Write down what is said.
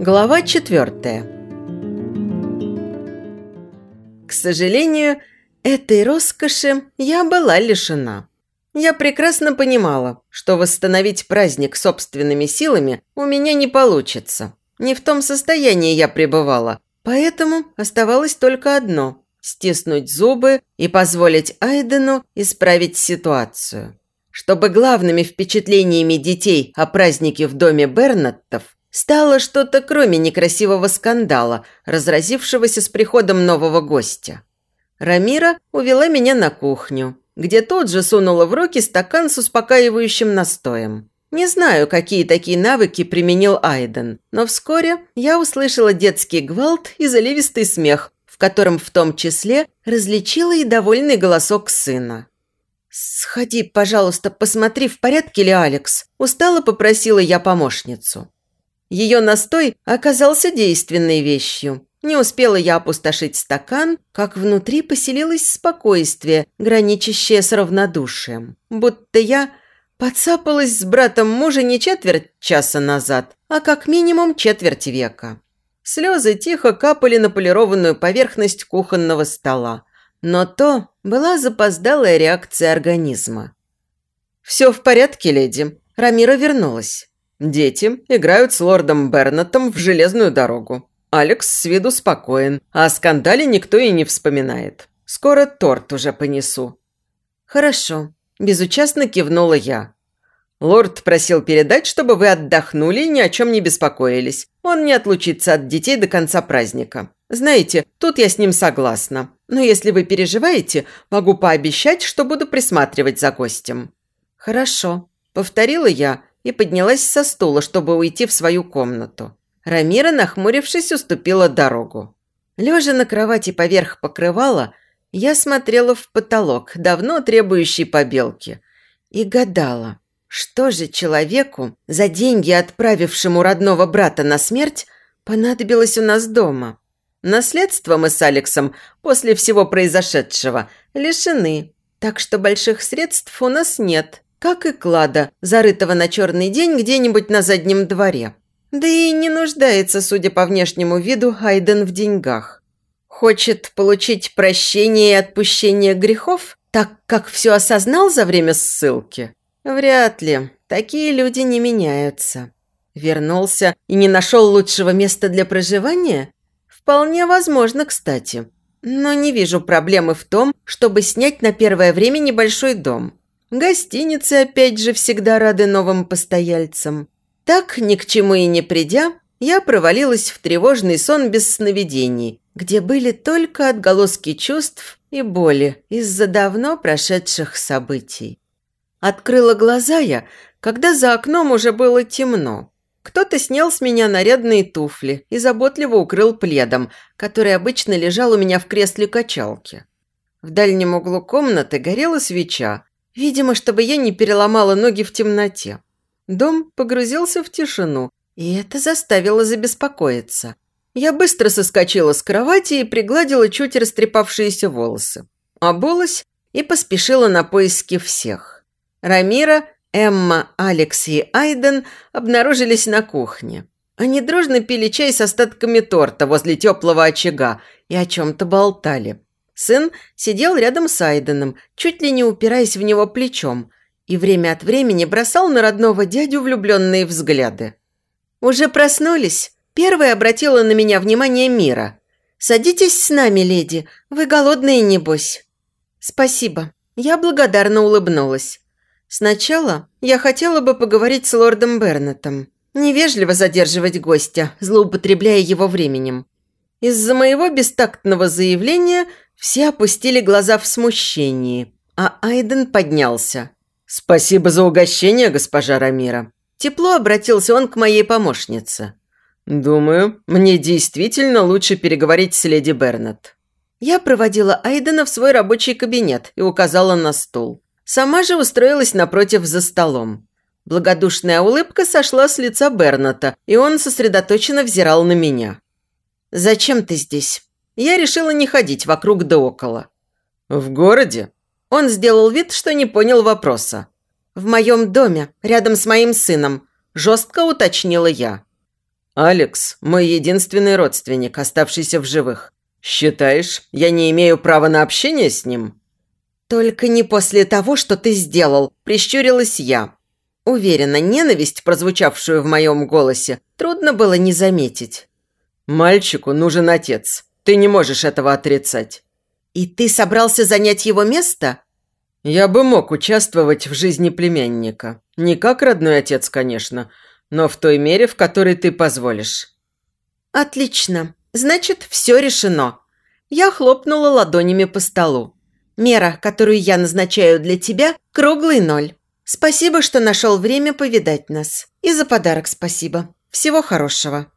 Глава четвертая. К сожалению, этой роскоши я была лишена. Я прекрасно понимала, что восстановить праздник собственными силами у меня не получится. Не в том состоянии я пребывала, поэтому оставалось только одно – стиснуть зубы и позволить Айдену исправить ситуацию. Чтобы главными впечатлениями детей о празднике в доме Бернаттов стало что-то кроме некрасивого скандала, разразившегося с приходом нового гостя. Рамира увела меня на кухню, где тот же сунула в руки стакан с успокаивающим настоем. Не знаю, какие такие навыки применил Айден, но вскоре я услышала детский гвалт и заливистый смех, котором в том числе различила и довольный голосок сына. «Сходи, пожалуйста, посмотри, в порядке ли Алекс?» – устало попросила я помощницу. Ее настой оказался действенной вещью. Не успела я опустошить стакан, как внутри поселилось спокойствие, граничащее с равнодушием. Будто я подцапалась с братом мужа не четверть часа назад, а как минимум четверть века. Слезы тихо капали на полированную поверхность кухонного стола. Но то была запоздалая реакция организма. «Все в порядке, леди». Рамира вернулась. Дети играют с лордом Бернатом в железную дорогу. Алекс с виду спокоен, а о скандале никто и не вспоминает. Скоро торт уже понесу». «Хорошо», – безучастно кивнула я. «Лорд просил передать, чтобы вы отдохнули и ни о чем не беспокоились. Он не отлучится от детей до конца праздника. Знаете, тут я с ним согласна. Но если вы переживаете, могу пообещать, что буду присматривать за гостем». «Хорошо», – повторила я и поднялась со стула, чтобы уйти в свою комнату. Рамира, нахмурившись, уступила дорогу. Лежа на кровати поверх покрывала, я смотрела в потолок, давно требующий побелки, и гадала, что же человеку, за деньги отправившему родного брата на смерть, понадобилось у нас дома. Наследство мы с Алексом после всего произошедшего лишены, так что больших средств у нас нет, как и клада, зарытого на черный день где-нибудь на заднем дворе. Да и не нуждается, судя по внешнему виду, Айден в деньгах. Хочет получить прощение и отпущение грехов, так как все осознал за время ссылки? Вряд ли. Такие люди не меняются. Вернулся и не нашел лучшего места для проживания? Вполне возможно, кстати. Но не вижу проблемы в том, чтобы снять на первое время небольшой дом. Гостиницы, опять же, всегда рады новым постояльцам. Так, ни к чему и не придя, я провалилась в тревожный сон без сновидений, где были только отголоски чувств и боли из-за давно прошедших событий. Открыла глаза я, когда за окном уже было темно. Кто-то снял с меня нарядные туфли и заботливо укрыл пледом, который обычно лежал у меня в кресле качалки. В дальнем углу комнаты горела свеча, видимо, чтобы я не переломала ноги в темноте. Дом погрузился в тишину, и это заставило забеспокоиться. Я быстро соскочила с кровати и пригладила чуть растрепавшиеся волосы. Обулась и поспешила на поиски всех. Рамира, Эмма, Алекс и Айден обнаружились на кухне. Они дружно пили чай с остатками торта возле теплого очага и о чем-то болтали. Сын сидел рядом с Айденом, чуть ли не упираясь в него плечом, и время от времени бросал на родного дядю влюбленные взгляды. «Уже проснулись?» Первой обратила на меня внимание Мира. «Садитесь с нами, леди. Вы голодные, небось». «Спасибо». Я благодарно улыбнулась. Сначала я хотела бы поговорить с лордом Бернетом. Невежливо задерживать гостя, злоупотребляя его временем. Из-за моего бестактного заявления все опустили глаза в смущении, а Айден поднялся. «Спасибо за угощение, госпожа Рамира». Тепло обратился он к моей помощнице. «Думаю, мне действительно лучше переговорить с леди Бернет». Я проводила Айдена в свой рабочий кабинет и указала на стул. Сама же устроилась напротив за столом. Благодушная улыбка сошла с лица Берната, и он сосредоточенно взирал на меня. «Зачем ты здесь?» Я решила не ходить вокруг да около. «В городе Он сделал вид, что не понял вопроса. «В моем доме, рядом с моим сыном», – жестко уточнила я. «Алекс – мой единственный родственник, оставшийся в живых. Считаешь, я не имею права на общение с ним?» «Только не после того, что ты сделал», – прищурилась я. Уверена, ненависть, прозвучавшую в моем голосе, трудно было не заметить. «Мальчику нужен отец. Ты не можешь этого отрицать». «И ты собрался занять его место?» «Я бы мог участвовать в жизни племянника. Не как родной отец, конечно, но в той мере, в которой ты позволишь». «Отлично. Значит, все решено». Я хлопнула ладонями по столу. «Мера, которую я назначаю для тебя – круглый ноль. Спасибо, что нашел время повидать нас. И за подарок спасибо. Всего хорошего».